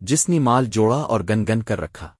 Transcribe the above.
جس نے مال جوڑا اور گن گن کر رکھا۔